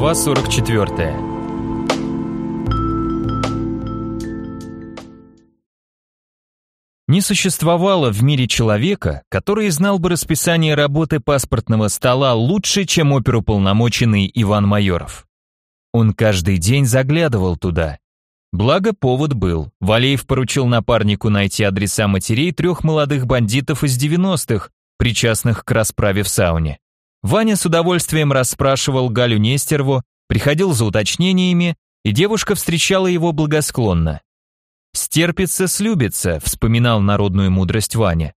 Глава 44. Не существовало в мире человека, который знал бы расписание работы паспортного стола лучше, чем оперуполномоченный Иван Майоров. Он каждый день заглядывал туда. Благо повод был. Валеев поручил напарнику найти адреса матерей трех молодых бандитов из 90-х, причастных к расправе в сауне. Ваня с удовольствием расспрашивал Галю Нестерову, приходил за уточнениями, и девушка встречала его благосклонно. «Стерпится, слюбится», — вспоминал народную мудрость Ваня.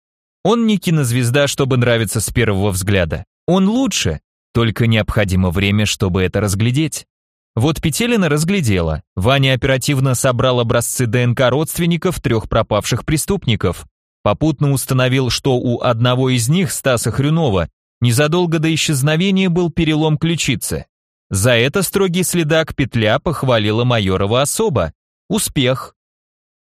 «Он не кинозвезда, чтобы нравиться с первого взгляда. Он лучше, только необходимо время, чтобы это разглядеть». Вот Петелина разглядела. Ваня оперативно собрал образцы ДНК родственников трех пропавших преступников. Попутно установил, что у одного из них, Стаса Хрюнова, Незадолго до исчезновения был перелом ключицы. За это строгий следак Петля похвалила Майорова особо. Успех.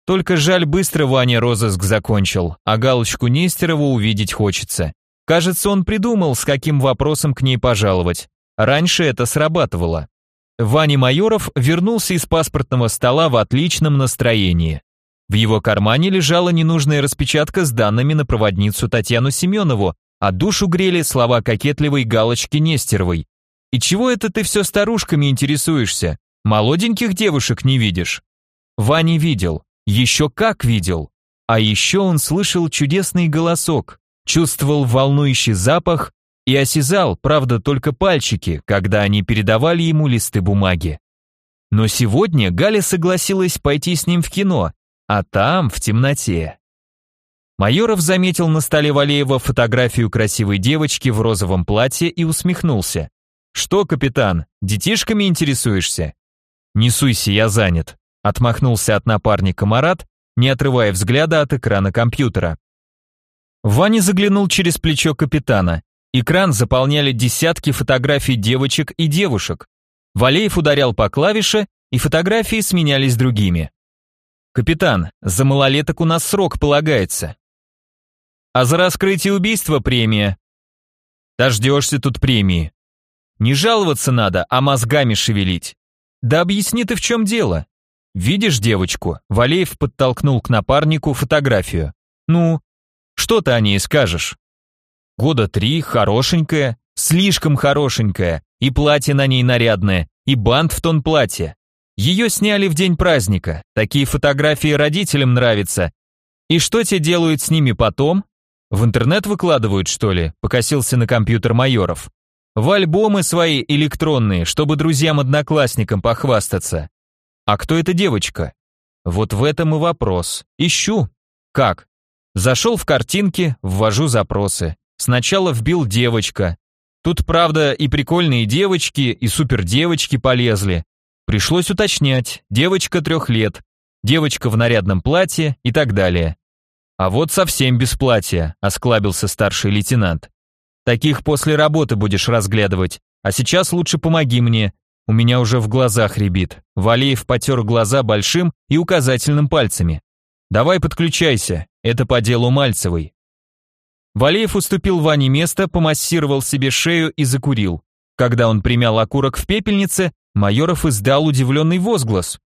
Только жаль, быстро Ваня розыск закончил, а галочку Нестерова увидеть хочется. Кажется, он придумал, с каким вопросом к ней пожаловать. Раньше это срабатывало. Ваня Майоров вернулся из паспортного стола в отличном настроении. В его кармане лежала ненужная распечатка с данными на проводницу Татьяну Семенову, а душу грели слова кокетливой галочки Нестеровой. «И чего это ты все старушками интересуешься? Молоденьких девушек не видишь?» Ваня видел, еще как видел. А еще он слышал чудесный голосок, чувствовал волнующий запах и осязал, правда, только пальчики, когда они передавали ему листы бумаги. Но сегодня Галя согласилась пойти с ним в кино, а там, в темноте, Майоров заметил на столе Валеева фотографию красивой девочки в розовом платье и усмехнулся. «Что, капитан, детишками интересуешься?» «Не суйся, я занят», — отмахнулся от напарника Марат, не отрывая взгляда от экрана компьютера. Ваня заглянул через плечо капитана. Экран заполняли десятки фотографий девочек и девушек. Валеев ударял по клавише, и фотографии сменялись другими. «Капитан, за малолеток у нас срок полагается. А за раскрытие убийства премия. Дождешься тут премии. Не жаловаться надо, а мозгами шевелить. Да объясни ты в чем дело. Видишь девочку? Валеев подтолкнул к напарнику фотографию. Ну, что ты о ней скажешь? Года три, хорошенькая, слишком хорошенькая, и платье на ней нарядное, и бант в тон платья. Ее сняли в день праздника, такие фотографии родителям нравятся. И что те делают с ними потом? В интернет выкладывают, что ли? Покосился на компьютер майоров. В альбомы свои электронные, чтобы друзьям-одноклассникам похвастаться. А кто эта девочка? Вот в этом и вопрос. Ищу. Как? Зашел в картинки, ввожу запросы. Сначала вбил девочка. Тут, правда, и прикольные девочки, и супердевочки полезли. Пришлось уточнять. Девочка трех лет. Девочка в нарядном платье и так далее. «А вот совсем без платья», — осклабился старший лейтенант. «Таких после работы будешь разглядывать, а сейчас лучше помоги мне. У меня уже в глазах рябит». Валеев потер глаза большим и указательным пальцами. «Давай подключайся, это по делу Мальцевой». Валеев уступил Ване место, помассировал себе шею и закурил. Когда он примял окурок в пепельнице, Майоров издал удивленный возглас.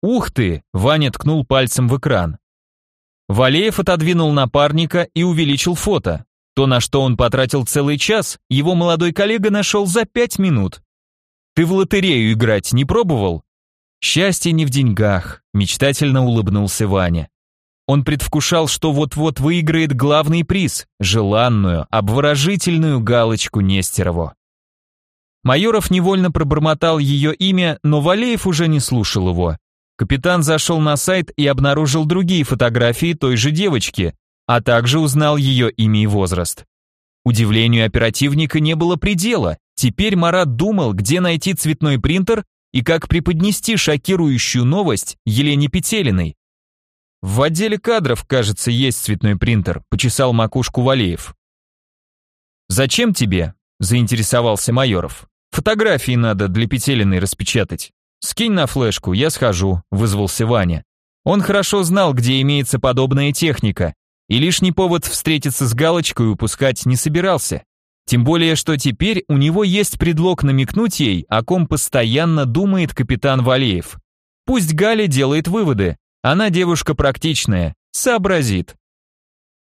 «Ух ты!» — Ваня ткнул пальцем в экран. Валеев отодвинул напарника и увеличил фото. То, на что он потратил целый час, его молодой коллега нашел за пять минут. «Ты в лотерею играть не пробовал?» «Счастье не в деньгах», — мечтательно улыбнулся Ваня. Он предвкушал, что вот-вот выиграет главный приз — желанную, обворожительную галочку Нестерову. Майоров невольно пробормотал ее имя, но Валеев уже не слушал его. Капитан зашел на сайт и обнаружил другие фотографии той же девочки, а также узнал ее имя и возраст. Удивлению оперативника не было предела. Теперь Марат думал, где найти цветной принтер и как преподнести шокирующую новость Елене Петелиной. В отделе кадров, кажется, есть цветной принтер, почесал макушку Валеев. Зачем тебе? заинтересовался Майоров. Фотографии надо для Петелиной распечатать. «Скинь на флешку, я схожу», — вызвался Ваня. Он хорошо знал, где имеется подобная техника, и лишний повод встретиться с галочкой упускать не собирался. Тем более, что теперь у него есть предлог намекнуть ей, о ком постоянно думает капитан Валеев. Пусть Галя делает выводы. Она девушка практичная, сообразит.